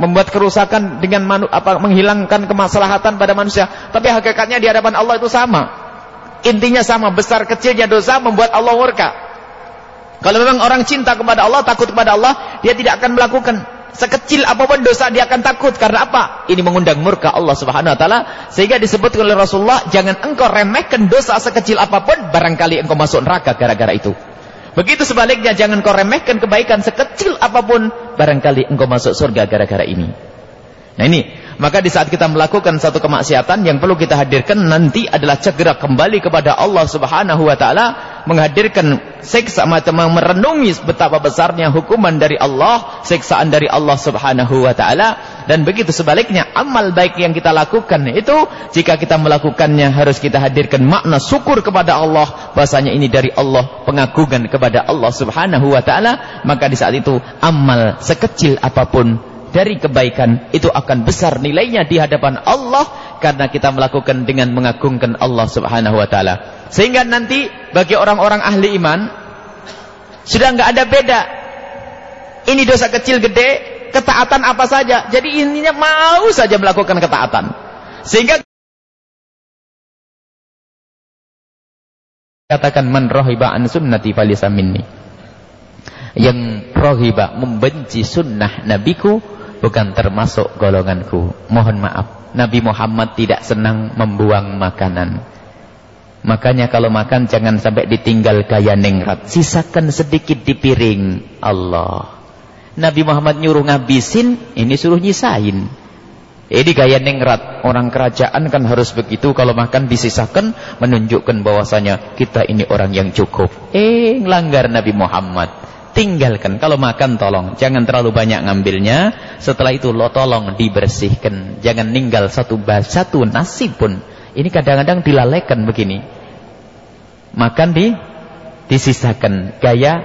membuat kerusakan dengan manu, apa menghilangkan kemaslahatan pada manusia. Tapi hakikatnya di hadapan Allah itu sama. Intinya sama, besar kecilnya dosa membuat Allah murka. Kalau memang orang cinta kepada Allah, takut kepada Allah, dia tidak akan melakukan sekecil apa pun dosa dia akan takut karena apa? Ini mengundang murka Allah Subhanahu wa taala sehingga disebut oleh Rasulullah jangan engkau remehkan dosa sekecil apa pun barangkali engkau masuk neraka gara-gara itu. Begitu sebaliknya jangan kau remehkan kebaikan sekecil apa pun barangkali engkau masuk surga gara-gara ini. Nah ini. Maka di saat kita melakukan satu kemaksiatan yang perlu kita hadirkan nanti adalah segera kembali kepada Allah Subhanahu wa taala, menghadirkan siksa macam merenungi betapa besarnya hukuman dari Allah, siksaan dari Allah Subhanahu wa taala. Dan begitu sebaliknya amal baik yang kita lakukan itu jika kita melakukannya harus kita hadirkan makna syukur kepada Allah bahasanya ini dari Allah, pengagungan kepada Allah Subhanahu wa taala, maka di saat itu amal sekecil apa pun dari kebaikan itu akan besar nilainya di hadapan Allah karena kita melakukan dengan mengagungkan Allah Subhanahu wa taala. Sehingga nanti bagi orang-orang ahli iman sudah enggak ada beda. Ini dosa kecil gede, ketaatan apa saja. Jadi intinya mau saja melakukan ketaatan. Sehingga katakan man rohiba an sunnati falisa minni. Yang rohiba membenci sunnah nabiku bukan termasuk golonganku. Mohon maaf, Nabi Muhammad tidak senang membuang makanan. Makanya kalau makan jangan sampai ditinggal gaya nengrat. Sisakan sedikit di piring. Allah. Nabi Muhammad nyuruh ngabisin, ini suruh nyisain. Ini gaya nengrat. Orang kerajaan kan harus begitu. Kalau makan disisakan, menunjukkan bahwasanya kita ini orang yang cukup. Eh, ngelanggar Nabi Muhammad tinggalkan. Kalau makan tolong, jangan terlalu banyak ngambilnya. Setelah itu lo tolong dibersihkan. Jangan ninggal satu satu nasi pun. Ini kadang-kadang dilalaikan begini. Makan di disisakan. Gaya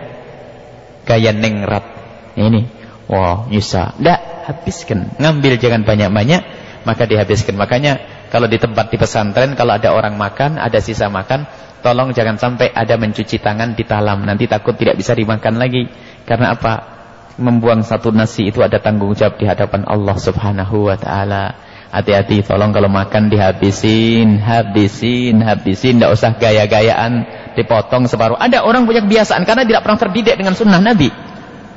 gaya nengrat. Ini. Wah, wow, nyisa. Tidak, habiskan. Ngambil jangan banyak-banyak, maka dihabiskan. Makanya kalau di tempat di pesantren kalau ada orang makan, ada sisa makan, Tolong jangan sampai ada mencuci tangan di talam. Nanti takut tidak bisa dimakan lagi. Karena apa? Membuang satu nasi itu ada tanggung jawab di hadapan Allah subhanahu wa ta'ala. Hati-hati, tolong kalau makan dihabisin, habisin, habisin. Tidak usah gaya-gayaan, dipotong separuh. Ada orang punya kebiasaan karena tidak pernah terdidik dengan sunnah Nabi.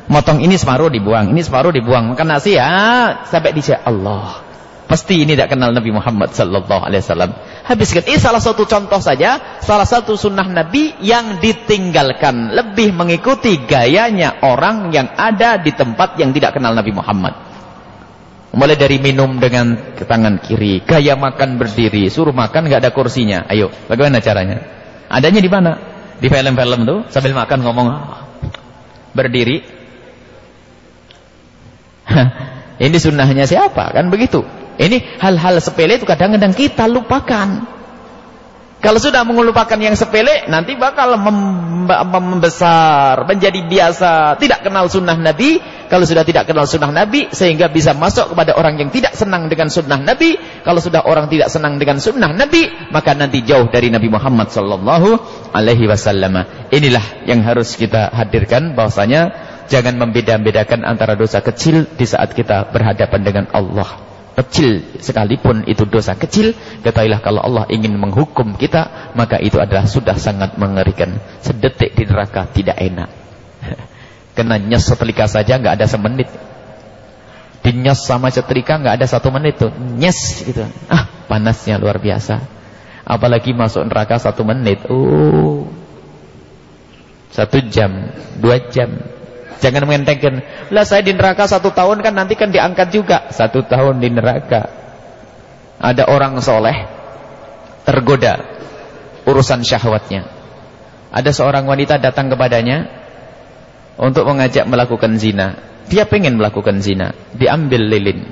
Motong ini separuh dibuang, ini separuh dibuang. Makan nasi ya, sampai di Allah. Pasti ini tidak kenal Nabi Muhammad sallallahu alaihi wasallam. Habiskan. Ini salah satu contoh saja, salah satu sunnah Nabi yang ditinggalkan. Lebih mengikuti gayanya orang yang ada di tempat yang tidak kenal Nabi Muhammad. Mulai dari minum dengan tangan kiri, gaya makan berdiri, suruh makan nggak ada kursinya. Ayo, bagaimana caranya? Adanya di mana? Di film-film tuh sambil makan ngomong berdiri. Ini sunnahnya siapa? Kan begitu. Ini hal-hal sepele itu kadang-kadang kita lupakan. Kalau sudah mengelupakan yang sepele, nanti bakal membesar, menjadi biasa, tidak kenal sunnah Nabi. Kalau sudah tidak kenal sunnah Nabi, sehingga bisa masuk kepada orang yang tidak senang dengan sunnah Nabi. Kalau sudah orang tidak senang dengan sunnah Nabi, maka nanti jauh dari Nabi Muhammad Sallallahu Alaihi Wasallam. Inilah yang harus kita hadirkan, bahwasanya jangan membeda-bedakan antara dosa kecil di saat kita berhadapan dengan Allah kecil sekalipun itu dosa kecil ketahuilah kalau Allah ingin menghukum kita maka itu adalah sudah sangat mengerikan. Sedetik di neraka tidak enak. Kena nyes setrika saja nggak ada semenit. Dinyes sama setrika nggak ada satu menit tuh. Nyes gitu. Ah panasnya luar biasa. Apalagi masuk neraka satu menit. Uh satu jam dua jam Jangan mengentengkan. Lah saya di neraka satu tahun kan nanti kan diangkat juga. Satu tahun di neraka. Ada orang soleh. Tergoda. Urusan syahwatnya. Ada seorang wanita datang kepadanya. Untuk mengajak melakukan zina. Dia pengen melakukan zina. Diambil lilin.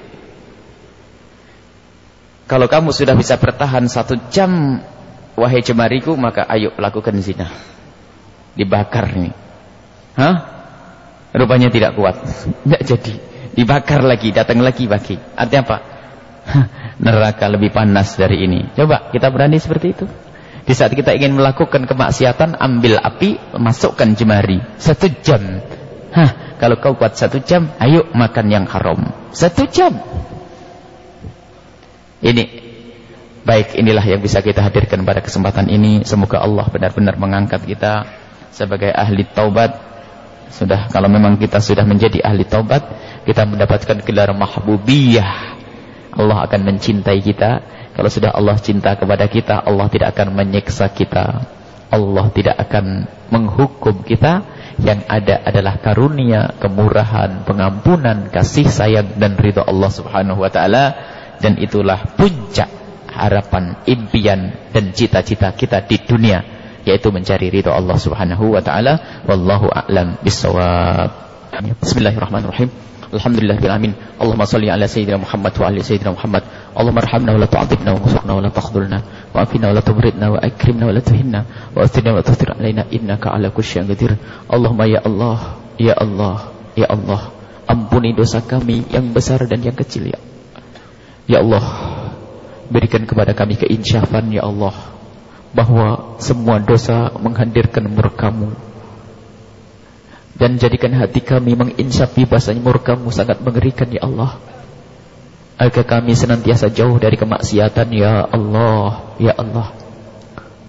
Kalau kamu sudah bisa bertahan satu jam. Wahai cemariku maka ayo lakukan zina. Dibakar nih. Hah? Rupanya tidak kuat. Tidak jadi. Dibakar lagi, datang lagi bagi. Artinya apa? Neraka lebih panas dari ini. Coba kita berani seperti itu. Di saat kita ingin melakukan kemaksiatan, ambil api, masukkan jemari. Satu jam. Hah, kalau kau kuat satu jam, ayo makan yang haram. Satu jam. Ini. Baik, inilah yang bisa kita hadirkan pada kesempatan ini. Semoga Allah benar-benar mengangkat kita sebagai ahli taubat sudah kalau memang kita sudah menjadi ahli taubat, kita mendapatkan gelar mahbubiyah. Allah akan mencintai kita. Kalau sudah Allah cinta kepada kita, Allah tidak akan menyiksa kita. Allah tidak akan menghukum kita. Yang ada adalah karunia, kemurahan, pengampunan, kasih sayang dan ridha Allah Subhanahu wa taala dan itulah puncak harapan, impian dan cita-cita kita di dunia yaitu mencari ridha Allah Subhanahu wa taala. Wallahu a'lam bissawab. Bismillahirrahmanirrahim. Alhamdulillahirabbil alamin Allahumma shalli ala sayyidina Muhammad wa ali sayyidina Muhammad. Allahumma arhamna wa la tu'adzibna wa warzuqna wa la takhdhulna. Wa afina wa la tumridna wa akrimna wa la tuhinna. Wa athina wa tuthir alaina innaka ala syai'in qadir. Allahumma ya Allah ya Allah ya Allah. Ampuni dosa kami yang besar dan yang kecil ya. Ya Allah berikan kepada kami keinsyafan ya Allah bahwa semua dosa menghadirkan murkamu. Dan jadikan hati kami menginsafi bahasanya murkamu sangat mengerikan ya Allah. Agar kami senantiasa jauh dari kemaksiatan ya Allah ya Allah.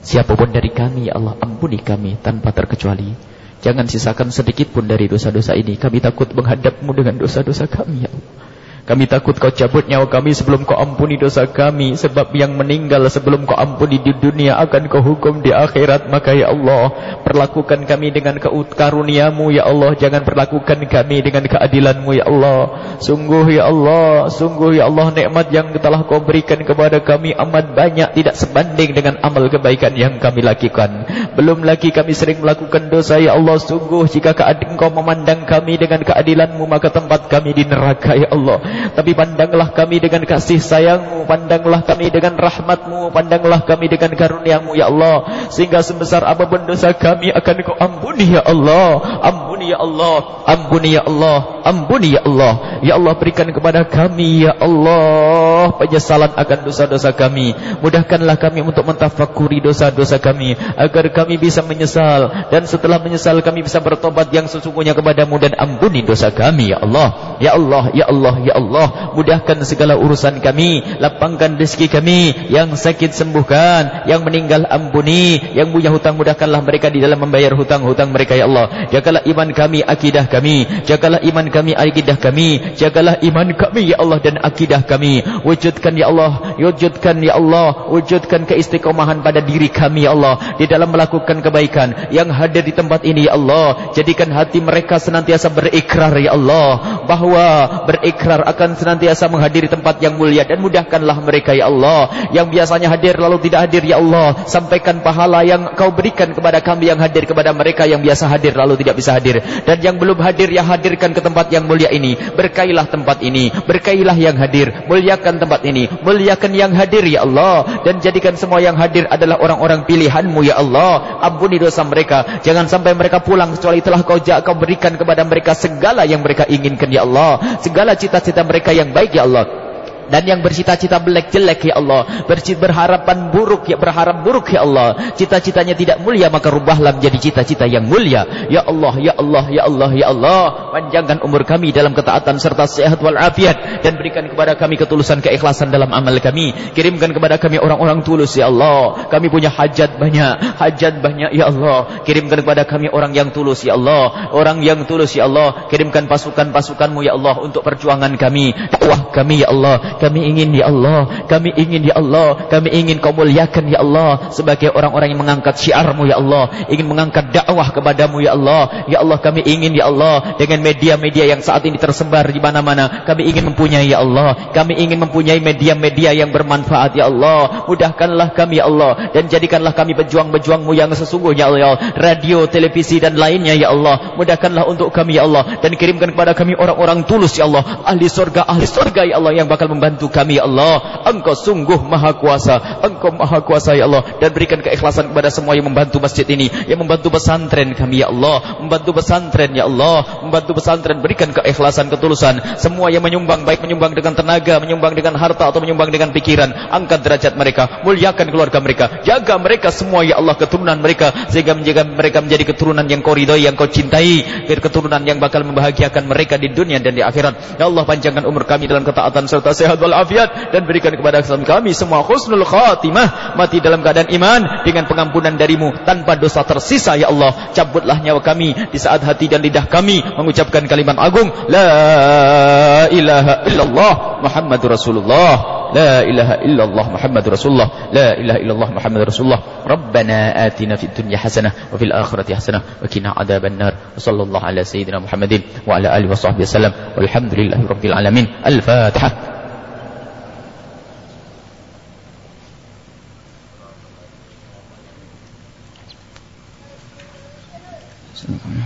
Siapa pun dari kami ya Allah ampuni kami tanpa terkecuali. Jangan sisakan sedikit pun dari dosa-dosa ini. Kami takut menghadapmu dengan dosa-dosa kami ya Allah kami takut kau cabut nyawa kami sebelum kau ampuni dosa kami. Sebab yang meninggal sebelum kau ampuni di dunia akan kau hukum di akhirat. Maka ya Allah, perlakukan kami dengan karuniamu ya Allah. Jangan perlakukan kami dengan keadilanmu ya Allah. Sungguh ya Allah, sungguh ya Allah nikmat yang telah kau berikan kepada kami amat banyak. Tidak sebanding dengan amal kebaikan yang kami lakukan. Belum lagi kami sering melakukan dosa ya Allah. Sungguh jika kau memandang kami dengan keadilanmu maka tempat kami di neraka ya Allah. Tapi pandanglah kami dengan kasih sayangmu Pandanglah kami dengan rahmatmu Pandanglah kami dengan karuniamu ya Allah. Sehingga sebesar apa pun dosa kami akan kau ampuni ya Allah. Ampuni ya Allah. Ampuni ya Allah. Ampuni ya Allah. Ya Allah berikan kepada kami ya Allah Penyesalan akan dosa-dosa kami. Mudahkanlah kami untuk mentafakuri dosa-dosa kami Agar kami bisa menyesal. Dan setelah menyesal kami bisa bertobat yang sesungguhnya kepadamu Dan ampuni dosa kami ya Allah. Ya Allah Ya Allah Ya Allah Allah mudahkan segala urusan kami lapangkan rezeki kami yang sakit sembuhkan yang meninggal ampuni yang punya hutang mudahkanlah mereka di dalam membayar hutang-hutang mereka ya Allah. Jagalah iman kami akidah kami. Jagalah iman kami akidah kami. Jagalah iman kami ya Allah dan akidah kami. Wujudkan ya Allah wujudkan ya Allah wujudkan keistiqomahan pada diri kami ya Allah di dalam melakukan kebaikan yang hadir di tempat ini ya Allah. Jadikan hati mereka senantiasa berikrar ya Allah bahwa berikrar akan senantiasa menghadiri tempat yang mulia dan mudahkanlah mereka ya Allah. Yang biasanya hadir lalu tidak hadir ya Allah. Sampaikan pahala yang kau berikan kepada kami yang hadir kepada mereka yang biasa hadir lalu tidak bisa hadir. Dan yang belum hadir ya hadirkan ke tempat yang mulia ini. Berkailah tempat ini. Berkailah yang hadir. Muliakan tempat ini. Muliakan yang hadir ya Allah. Dan jadikan semua yang hadir adalah orang-orang pilihanmu ya Allah. Ampuni dosa mereka. Jangan sampai mereka pulang kecuali telah kau kau berikan kepada mereka segala yang mereka inginkan ya Allah. Segala cita-cita mereka yang baik ya Allah dan yang bercita-cita belek jelek ya Allah. Berharapan buruk ya berharap buruk ya Allah. Cita-citanya tidak mulia maka rubahlah menjadi cita-cita yang mulia. Ya Allah ya Allah ya Allah ya Allah. Panjangkan umur kami dalam ketaatan serta sehat walafiat. Dan berikan kepada kami ketulusan keikhlasan dalam amal kami. Kirimkan kepada kami orang-orang tulus ya Allah. Kami punya hajat banyak hajat banyak ya Allah. Kirimkan kepada kami orang yang tulus ya Allah. Orang yang tulus ya Allah. Kirimkan pasukan-pasukanmu ya Allah untuk perjuangan kami dakwah kami ya Allah kami ingin ya Allah, kami ingin ya Allah, kami ingin kau muliakan ya Allah sebagai orang-orang yang mengangkat syiarmu ya Allah, ingin mengangkat dakwah kepadamu ya Allah. Ya Allah kami ingin ya Allah dengan media-media yang saat ini tersebar di mana-mana, kami ingin mempunyai ya Allah, kami ingin mempunyai media-media yang bermanfaat ya Allah. Mudahkanlah kami ya Allah dan jadikanlah kami pejuang-pejuangmu yang sesungguhnya ya Allah. Radio, televisi dan lainnya ya Allah. Mudahkanlah untuk kami ya Allah dan kirimkan kepada kami orang-orang tulus ya Allah, ahli surga, ahli surga ya Allah yang bakal membantu bantu kami ya Allah. Engkau sungguh maha kuasa. Engkau maha kuasa ya Allah. Dan berikan keikhlasan kepada semua yang membantu masjid ini. Yang membantu pesantren kami ya Allah. Membantu pesantren ya Allah. Membantu pesantren. Berikan keikhlasan ketulusan. Semua yang menyumbang baik menyumbang dengan tenaga Menyumbang dengan harta atau menyumbang dengan pikiran Angkat derajat mereka. Muliakan keluarga mereka. Jaga mereka semua ya Allah keturunan mereka. Sehingga menjaga mereka menjadi keturunan yang kau Yang kau cintai. Keturunan yang bakal membahagiakan mereka di dunia dan di akhirat. Ya Allah panjangkan umur kami dalam ketaatan serta sehat sehat walafiat dan berikan kepada kami semua husnul khatimah mati dalam keadaan iman dengan pengampunan darimu tanpa dosa tersisa ya Allah cabutlah nyawa kami di saat hati dan lidah kami mengucapkan kalimat agung la ilaha illallah Muhammadur Rasulullah لا إله إلا الله محمد رسول الله لا إله إلا الله محمد رسول الله ربنا آتنا في الدنيا حسنة وفي الآخرة حسنة وكنا عذاب النار وصلى الله على سيدنا محمد وعلى آله وصحبه وسلم والحمد لله رب العالمين الفاتحة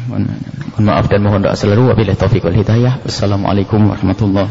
Mohon maaf dan mohon doa selalu wabillahi taufiq wal hidayah. Wassalamualaikum warahmatullahi